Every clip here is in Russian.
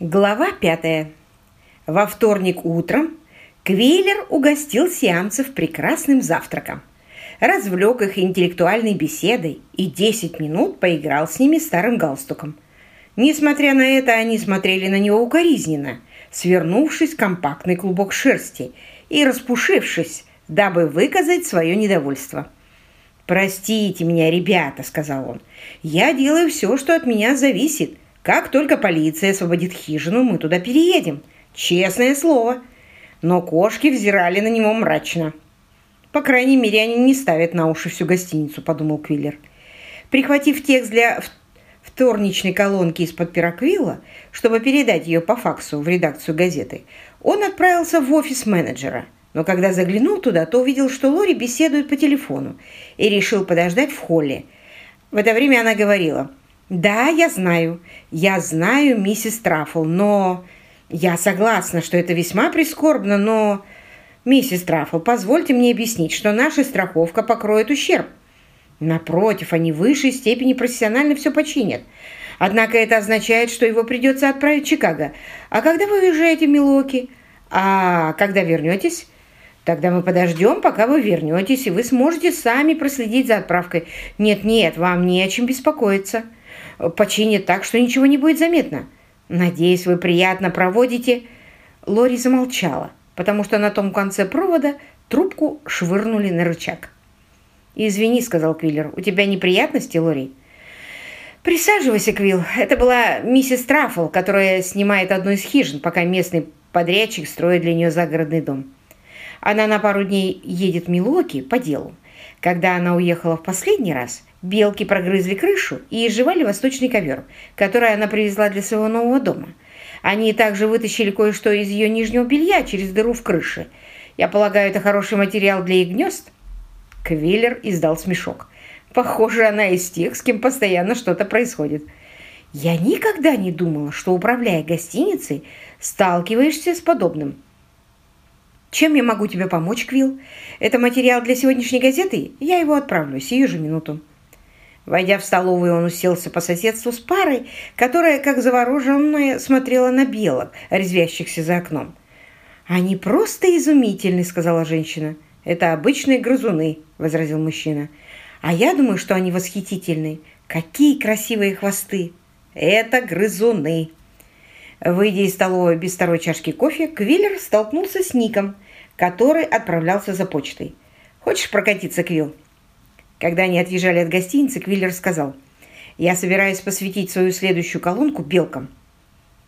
Глава пятая. Во вторник утром Квиллер угостил сиамцев прекрасным завтраком, развлек их интеллектуальной беседой и 10 минут поиграл с ними старым галстуком. Несмотря на это, они смотрели на него укоризненно, свернувшись в компактный клубок шерсти и распушившись, дабы выказать свое недовольство. «Простите меня, ребята», — сказал он, — «я делаю все, что от меня зависит». Как только полиция освободит хижину, мы туда переедем. Честное слово. Но кошки взирали на него мрачно. По крайней мере, они не ставят на уши всю гостиницу, подумал Квиллер. Прихватив текст для вторничной колонки из-под пироквилла, чтобы передать ее по факсу в редакцию газеты, он отправился в офис менеджера. Но когда заглянул туда, то увидел, что Лори беседует по телефону и решил подождать в холле. В это время она говорила – «Да, я знаю. Я знаю, миссис Траффл, но... Я согласна, что это весьма прискорбно, но... Миссис Траффл, позвольте мне объяснить, что наша страховка покроет ущерб. Напротив, они в высшей степени профессионально все починят. Однако это означает, что его придется отправить в Чикаго. А когда вы уезжаете в Милуоки? А когда вернетесь? Тогда мы подождем, пока вы вернетесь, и вы сможете сами проследить за отправкой. Нет-нет, вам не о чем беспокоиться» починит так, что ничего не будет заметно. Надеюсь, вы приятно проводите...» Лори замолчала, потому что на том конце провода трубку швырнули на рычаг. «Извини», — сказал Квиллер, — «у тебя неприятности, Лори?» «Присаживайся, Квилл. Это была миссис Траффл, которая снимает одну из хижин, пока местный подрядчик строит для нее загородный дом. Она на пару дней едет в Милуоки по делу. Когда она уехала в последний раз, Белки прогрызли крышу и изживали восточный ковер, который она привезла для своего нового дома. Они также вытащили кое-что из ее нижнего белья через дыру в крыше. Я полагаю, это хороший материал для их гнезд?» Квиллер издал смешок. «Похоже, она из тех, с кем постоянно что-то происходит». «Я никогда не думала, что, управляя гостиницей, сталкиваешься с подобным». «Чем я могу тебе помочь, Квилл? Это материал для сегодняшней газеты? Я его отправлю сию же минуту». Войдя в столовую, он уселся по соседству с парой, которая, как завороженная, смотрела на белок, резвящихся за окном. «Они просто изумительны», — сказала женщина. «Это обычные грызуны», — возразил мужчина. «А я думаю, что они восхитительны. Какие красивые хвосты!» «Это грызуны!» Выйдя из столовой без второй чашки кофе, Квиллер столкнулся с Ником, который отправлялся за почтой. «Хочешь прокатиться, Квилл?» Когда они отъезжали от гостиницы, Квиллер сказал, «Я собираюсь посвятить свою следующую колонку белкам.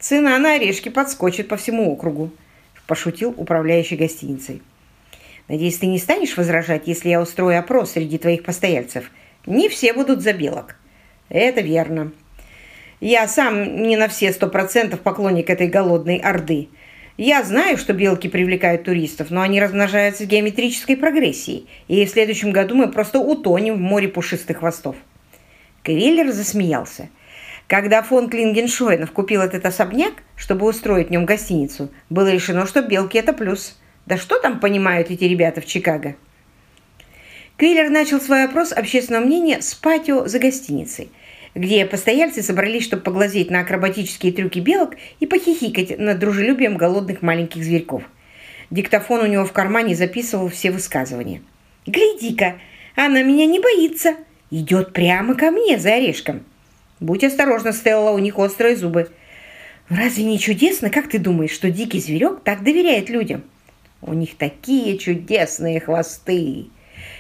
Цена на орешки подскочит по всему округу», – пошутил управляющий гостиницей. «Надеюсь, ты не станешь возражать, если я устрою опрос среди твоих постояльцев? Не все будут за белок». «Это верно. Я сам не на все сто процентов поклонник этой голодной орды». Я знаю, что белки привлекают туристов, но они размножаются в геометрической прогрессии, и в следующем году мы просто утонем в море пушистых хвостов. Квиллер засмеялся. Когда фон Клингеншойнов купил этот особняк, чтобы устроить в нем гостиницу, было решено, что белки – это плюс. Да что там понимают эти ребята в Чикаго? Квиллер начал свой опрос общественного мнения с патио за гостиницей – где постояльцы собрались, чтобы поглазеть на акробатические трюки белок и похихикать над дружелюбием голодных маленьких зверьков. Диктофон у него в кармане записывал все высказывания. «Гляди-ка, она меня не боится. Идет прямо ко мне за орешком. Будь осторожна, Стелла, у них острые зубы. Разве не чудесно, как ты думаешь, что дикий зверек так доверяет людям? У них такие чудесные хвосты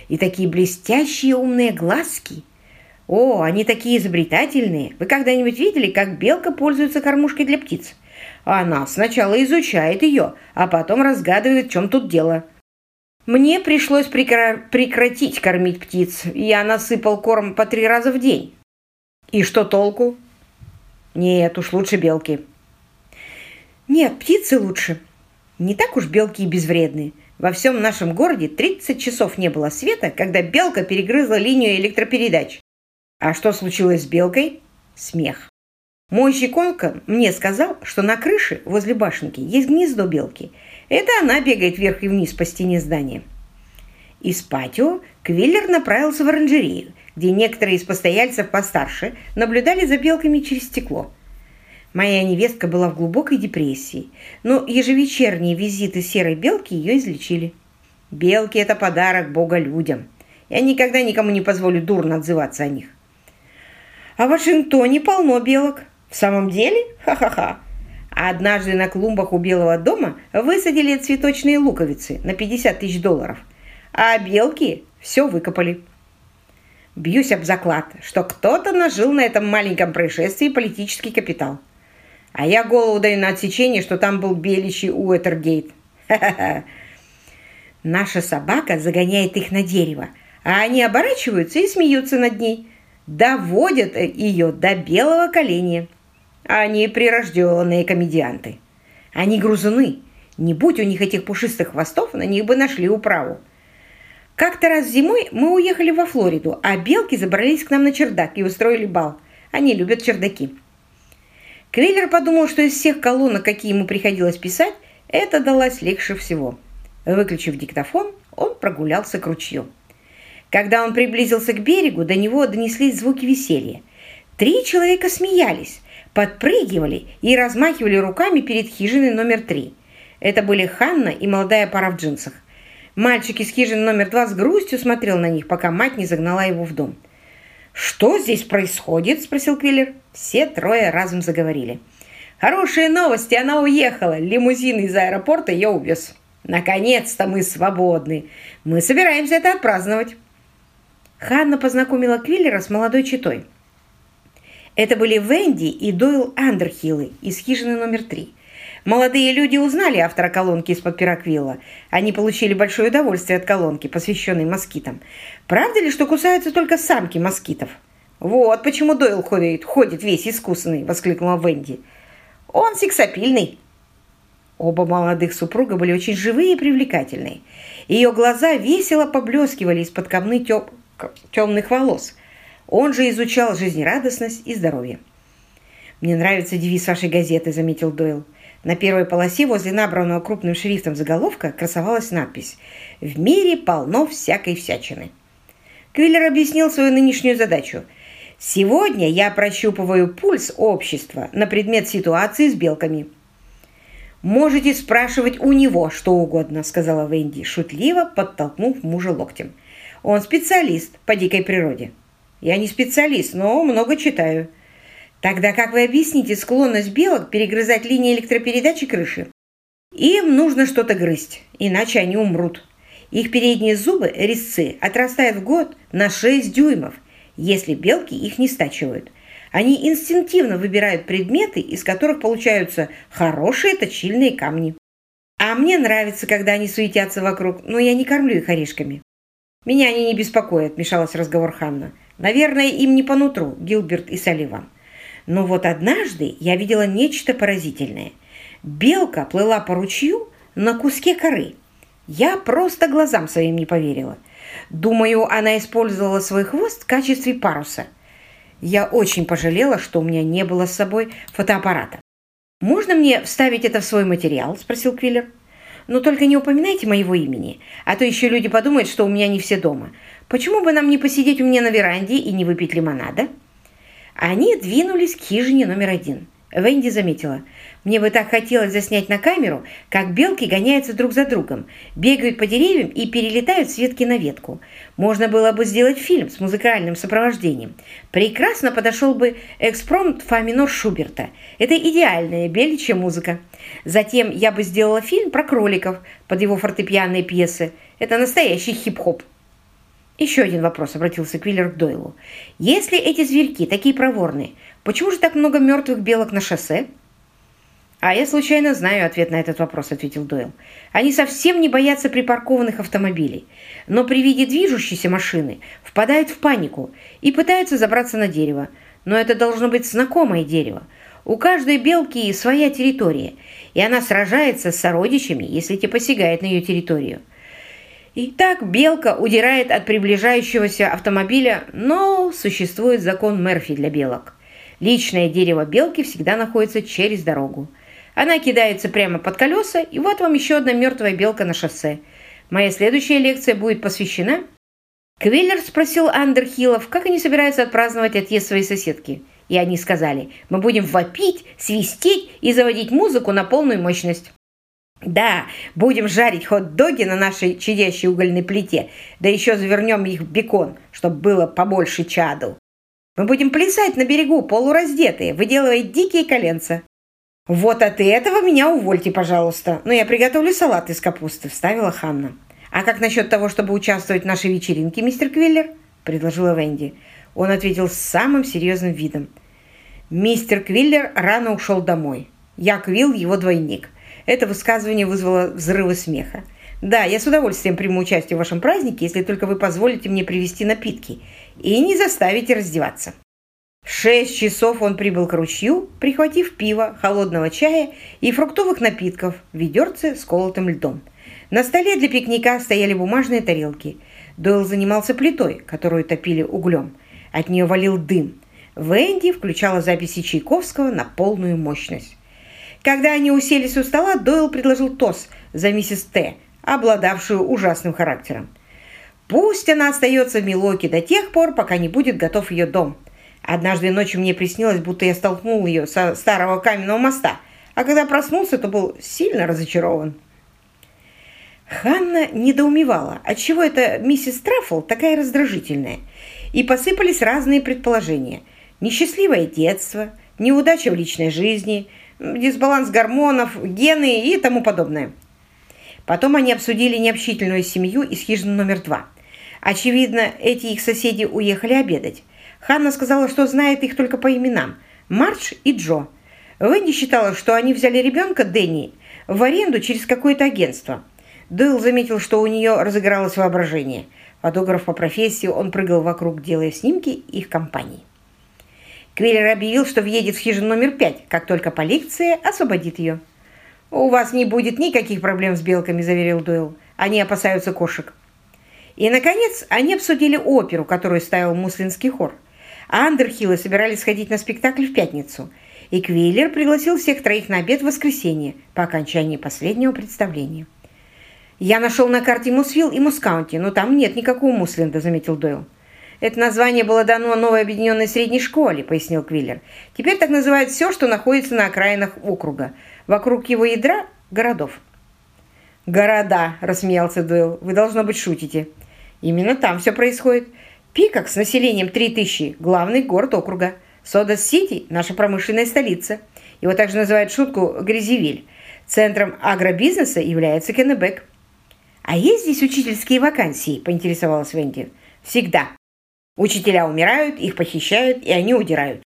и такие блестящие умные глазки». «О, они такие изобретательные! Вы когда-нибудь видели, как белка пользуется кормушкой для птиц? Она сначала изучает ее, а потом разгадывает, в чем тут дело». Мне пришлось прекра прекратить кормить птиц. Я насыпал корм по три раза в день. И что толку? Нет, уж лучше белки. Нет, птицы лучше. Не так уж белки и безвредны. Во всем нашем городе 30 часов не было света, когда белка перегрызла линию электропередач. А что случилось с белкой? Смех. Мой щеколка мне сказал, что на крыше возле башенки есть гнездо белки. Это она бегает вверх и вниз по стене здания. Из патио Квиллер направился в оранжерею, где некоторые из постояльцев постарше наблюдали за белками через стекло. Моя невестка была в глубокой депрессии, но ежевечерние визиты серой белки ее излечили. Белки – это подарок Бога людям. Я никогда никому не позволю дурно отзываться о них. А в Вашингтоне полно белок. В самом деле? Ха-ха-ха. Однажды на клумбах у Белого дома высадили цветочные луковицы на 50 тысяч долларов, а белки все выкопали. Бьюсь об заклад, что кто-то нажил на этом маленьком происшествии политический капитал. А я голову даю на отсечение, что там был беличий Уэтергейт. Наша собака загоняет их на дерево, а они оборачиваются и смеются над ней. Доводят ее до белого коленя. Они прирожденные комедианты. Они грузуны. Не будь у них этих пушистых хвостов, на них бы нашли управу. Как-то раз зимой мы уехали во Флориду, а белки забрались к нам на чердак и устроили бал. Они любят чердаки. Квиллер подумал, что из всех колонок, какие ему приходилось писать, это далось легче всего. Выключив диктофон, он прогулялся к ручью. Когда он приблизился к берегу, до него донеслись звуки веселья. Три человека смеялись, подпрыгивали и размахивали руками перед хижиной номер три. Это были Ханна и молодая пара в джинсах. Мальчик из хижины номер два с грустью смотрел на них, пока мать не загнала его в дом. «Что здесь происходит?» – спросил Квиллер. Все трое разом заговорили. «Хорошие новости, она уехала. Лимузин из аэропорта ее увез». Наконец-то мы свободны. Мы собираемся это отпраздновать. Ханна познакомила Квиллера с молодой читой. Это были Венди и Дойл Андерхиллы из хижины номер три. Молодые люди узнали автора колонки из-под Пироквилла. Они получили большое удовольствие от колонки, посвященной москитам. Правда ли, что кусаются только самки москитов? «Вот почему Дойл ходит, ходит весь искусанный!» – воскликнула Венди. «Он сексапильный!» Оба молодых супруга были очень живые и привлекательные. Ее глаза весело поблескивали из-под камны тем... темных волос. Он же изучал жизнерадостность и здоровье. «Мне нравится девиз вашей газеты», — заметил Дойл. На первой полосе возле набранного крупным шрифтом заголовка красовалась надпись «В мире полно всякой всячины». Квиллер объяснил свою нынешнюю задачу. «Сегодня я прощупываю пульс общества на предмет ситуации с белками». «Можете спрашивать у него что угодно», — сказала Венди, шутливо подтолкнув мужа локтем. «Он специалист по дикой природе». «Я не специалист, но много читаю». «Тогда как вы объясните склонность белок перегрызать линии электропередачи крыши?» «Им нужно что-то грызть, иначе они умрут. Их передние зубы, резцы, отрастают в год на 6 дюймов, если белки их не стачивают». Они инстинктивно выбирают предметы, из которых получаются хорошие точильные камни. А мне нравится, когда они суетятся вокруг, но я не кормлю их орешками. Меня они не беспокоят, мешалась разговор Ханна. Наверное, им не по нутру, Гилберт и Салливан. Но вот однажды я видела нечто поразительное. Белка плыла по ручью на куске коры. Я просто глазам своим не поверила. Думаю, она использовала свой хвост в качестве паруса – я очень пожалела, что у меня не было с собой фотоаппарата. «Можно мне вставить это в свой материал?» – спросил Квиллер. «Но только не упоминайте моего имени, а то еще люди подумают, что у меня не все дома. Почему бы нам не посидеть у меня на веранде и не выпить лимонада?» Они двинулись к хижине номер один – Венди заметила. «Мне бы так хотелось заснять на камеру, как белки гоняются друг за другом, бегают по деревьям и перелетают с ветки на ветку. Можно было бы сделать фильм с музыкальным сопровождением. Прекрасно подошел бы экспромт фа минор Шуберта. Это идеальная беличья музыка. Затем я бы сделала фильм про кроликов под его фортепианные пьесы. Это настоящий хип-хоп». Еще один вопрос обратился Квиллер к Дойлу. «Если эти зверьки такие проворные, почему же так много мертвых белок на шоссе?» «А я случайно знаю ответ на этот вопрос», — ответил Дойл. «Они совсем не боятся припаркованных автомобилей, но при виде движущейся машины впадают в панику и пытаются забраться на дерево. Но это должно быть знакомое дерево. У каждой белки своя территория, и она сражается с сородичами, если те посягают на ее территорию. И так белка удирает от приближающегося автомобиля, но существует закон Мерфи для белок. Личное дерево белки всегда находится через дорогу. Она кидается прямо под колеса, и вот вам еще одна мертвая белка на шоссе. Моя следующая лекция будет посвящена... Квиллер спросил Андерхиллов, как они собираются отпраздновать отъезд своей соседки. И они сказали, мы будем вопить, свистеть и заводить музыку на полную мощность. Да, будем жарить хот-доги на нашей чадящей угольной плите, да еще завернем их в бекон, чтобы было побольше чаду. Мы будем плясать на берегу, полураздетые, выделывая дикие коленца. Вот от этого меня увольте, пожалуйста. Но я приготовлю салат из капусты, вставила Ханна. А как насчет того, чтобы участвовать в нашей вечеринке, мистер Квиллер? Предложила Венди. Он ответил с самым серьезным видом. Мистер Квиллер рано ушел домой. Я Квилл, его двойник. Это высказывание вызвало взрывы смеха. «Да, я с удовольствием приму участие в вашем празднике, если только вы позволите мне привезти напитки и не заставите раздеваться». В шесть часов он прибыл к ручью, прихватив пиво, холодного чая и фруктовых напитков в ведерце с колотым льдом. На столе для пикника стояли бумажные тарелки. Дойл занимался плитой, которую топили углем. От нее валил дым. Венди включала записи Чайковского на полную мощность. Когда они уселись у стола, Дойл предложил тост за миссис Т., обладавшую ужасным характером. «Пусть она остается в Милоке до тех пор, пока не будет готов ее дом. Однажды ночью мне приснилось, будто я столкнул ее со старого каменного моста, а когда проснулся, то был сильно разочарован». Ханна недоумевала, отчего эта миссис Траффл такая раздражительная, и посыпались разные предположения. Несчастливое детство, неудача в личной жизни – дисбаланс гормонов, гены и тому подобное. Потом они обсудили необщительную семью из хижины номер два. Очевидно, эти их соседи уехали обедать. Ханна сказала, что знает их только по именам – Мардж и Джо. Венди считала, что они взяли ребенка Дэнни в аренду через какое-то агентство. Дойл заметил, что у нее разыгралось воображение. Фотограф по профессии, он прыгал вокруг, делая снимки их компаний. Квиллер объявил, что въедет в хижину номер пять, как только полиция освободит ее. «У вас не будет никаких проблем с белками», – заверил Дойл. «Они опасаются кошек». И, наконец, они обсудили оперу, которую ставил муслинский хор. А Андерхиллы собирались сходить на спектакль в пятницу. И Квиллер пригласил всех троих на обед в воскресенье по окончании последнего представления. «Я нашел на карте Мусвилл и Мускаунти, но там нет никакого Мусленда», – заметил Дойл. Это название было дано новой объединенной средней школе, пояснил Квиллер. Теперь так называют все, что находится на окраинах округа. Вокруг его ядра – городов. «Города», – рассмеялся Дойл. «Вы, должно быть, шутите». «Именно там все происходит. Пикок с населением 3000 – главный город округа. Сода-Сити – наша промышленная столица. Его также называют в шутку Грязевиль. Центром агробизнеса является Кеннебек. «А есть здесь учительские вакансии?» – поинтересовалась Венди. «Всегда. Учителя умирают, их похищают, и они удирают.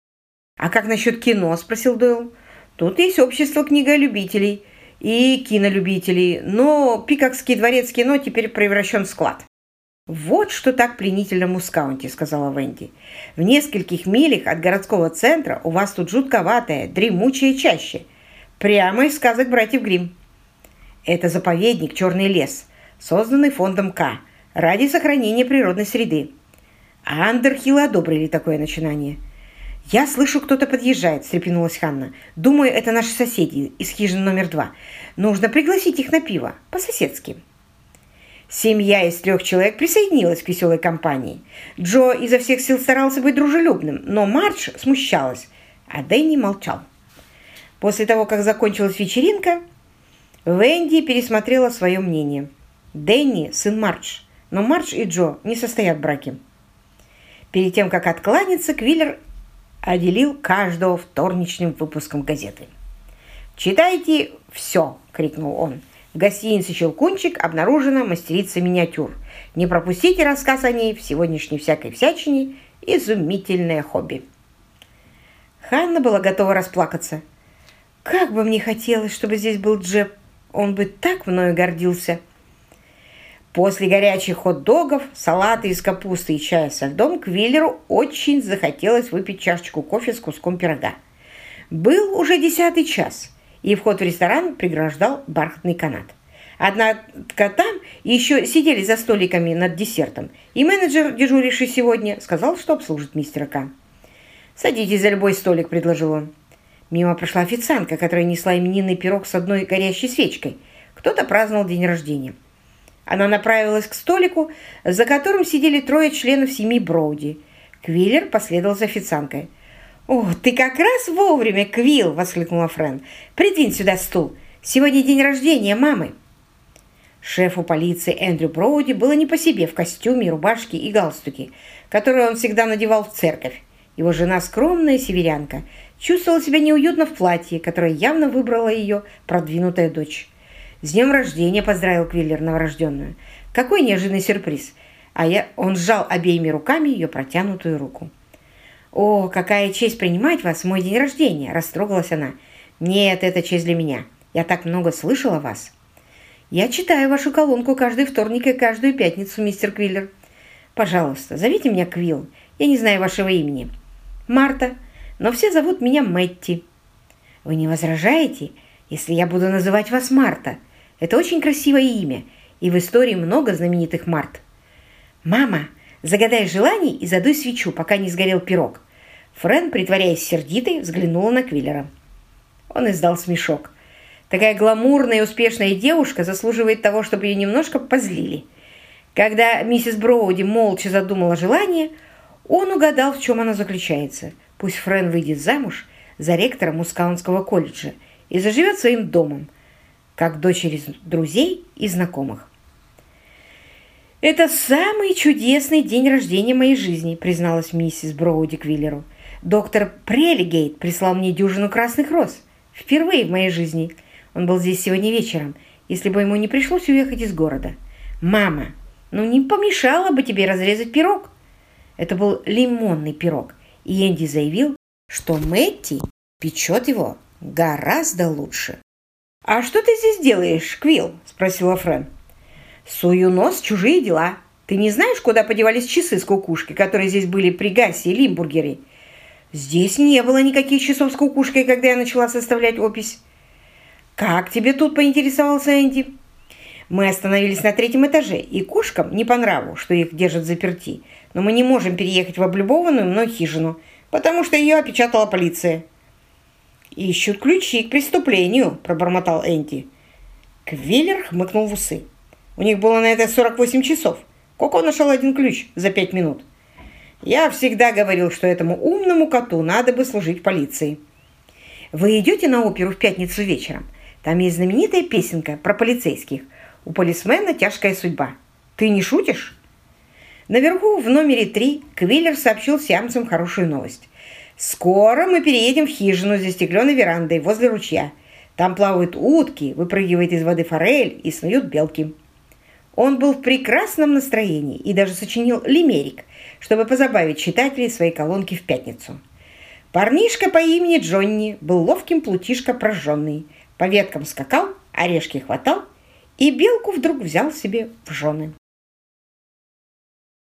«А как насчет кино?» – спросил Дойл. «Тут есть общество книголюбителей и кинолюбителей, но Пикокский дворец кино теперь превращен в склад». «Вот что так пленительно в Мускаунте», – сказала Венди. «В нескольких милях от городского центра у вас тут жутковатая, дремучая чаще. Прямо из сказок братьев Гримм. Это заповедник «Черный лес», созданный фондом К ради сохранения природной среды. А одобрили такое начинание. «Я слышу, кто-то подъезжает», – встрепенулась Ханна. «Думаю, это наши соседи из хижины номер два. Нужно пригласить их на пиво, по-соседски». Семья из трех человек присоединилась к веселой компании. Джо изо всех сил старался быть дружелюбным, но Мардж смущалась, а Дэнни молчал. После того, как закончилась вечеринка, Венди пересмотрела свое мнение. Дэнни – сын Мардж, но Мардж и Джо не состоят в браке. Перед тем, как откланяться, Квиллер отделил каждого вторничным выпуском газеты. «Читайте все!» – крикнул он. В гостинице «Щелкунчик» обнаружена мастерица миниатюр. Не пропустите рассказ о ней в сегодняшней всякой всячине. Изумительное хобби. Ханна была готова расплакаться. «Как бы мне хотелось, чтобы здесь был Джеб! Он бы так мною гордился!» После горячих хот-догов, салата из капусты и чая со льдом Квиллеру очень захотелось выпить чашечку кофе с куском пирога. Был уже десятый час, и вход в ресторан преграждал бархатный канат. Однако там еще сидели за столиками над десертом, и менеджер, дежуривший сегодня, сказал, что обслужит мистера К. «Садитесь за любой столик», — предложил он. Мимо прошла официантка, которая несла именинный пирог с одной горящей свечкой. Кто-то праздновал день рождения. Она направилась к столику, за которым сидели трое членов семьи Броуди. Квиллер последовал за официанткой. «О, ты как раз вовремя, Квилл!» – воскликнула Френ. «Придвинь сюда стул. Сегодня день рождения мамы». Шефу полиции Эндрю Броуди было не по себе в костюме, рубашке и галстуке, которые он всегда надевал в церковь. Его жена, скромная северянка, чувствовала себя неуютно в платье, которое явно выбрала ее продвинутая дочь. «С днем рождения!» – поздравил Квиллер новорожденную. «Какой неожиданный сюрприз!» А я... он сжал обеими руками ее протянутую руку. «О, какая честь принимать вас в мой день рождения!» – растрогалась она. «Нет, это честь для меня. Я так много слышала вас». «Я читаю вашу колонку каждый вторник и каждую пятницу, мистер Квиллер. Пожалуйста, зовите меня Квилл. Я не знаю вашего имени». «Марта, но все зовут меня Мэтти». «Вы не возражаете, если я буду называть вас Марта? Это очень красивое имя, и в истории много знаменитых Март». «Мама, Загадай желание и задуй свечу, пока не сгорел пирог». Френ, притворяясь сердитой, взглянула на Квиллера. Он издал смешок. Такая гламурная и успешная девушка заслуживает того, чтобы ее немножко позлили. Когда миссис Броуди молча задумала желание, он угадал, в чем оно заключается. Пусть Френ выйдет замуж за ректора Мускаунского колледжа и заживет своим домом, как дочери друзей и знакомых. «Это самый чудесный день рождения моей жизни», призналась миссис Броуди Квиллеру. «Доктор Прелигейт прислал мне дюжину красных роз. Впервые в моей жизни. Он был здесь сегодня вечером, если бы ему не пришлось уехать из города. Мама, ну не помешало бы тебе разрезать пирог?» Это был лимонный пирог, и Энди заявил, что Мэтти печет его гораздо лучше. «А что ты здесь делаешь, Квилл?» – спросила Фрэн. Сую нос чужие дела. Ты не знаешь, куда подевались часы с кукушкой, которые здесь были при Гасе и Лимбургере? Здесь не было никаких часов с кукушкой, когда я начала составлять опись. Как тебе тут поинтересовался Энди? Мы остановились на третьем этаже, и кошкам не по нраву, что их держат заперти. Но мы не можем переехать в облюбованную мной хижину, потому что ее опечатала полиция. «Ищут ключи к преступлению», – пробормотал Энди. Квиллер хмыкнул в усы. У них было на это 48 часов. Коко нашел один ключ за пять минут. Я всегда говорил, что этому умному коту надо бы служить полиции. Вы идете на оперу в пятницу вечером? Там есть знаменитая песенка про полицейских. У полисмена тяжкая судьба. Ты не шутишь? Наверху в номере 3 Квиллер сообщил сиамцам хорошую новость. «Скоро мы переедем в хижину за стекленной верандой возле ручья. Там плавают утки, выпрыгивает из воды форель и снуют белки». Он был в прекрасном настроении и даже сочинил лимерик, чтобы позабавить читателей своей колонки в пятницу. Парнишка по имени Джонни был ловким плутишка прожженный. По веткам скакал, орешки хватал, и белку вдруг взял себе в жены.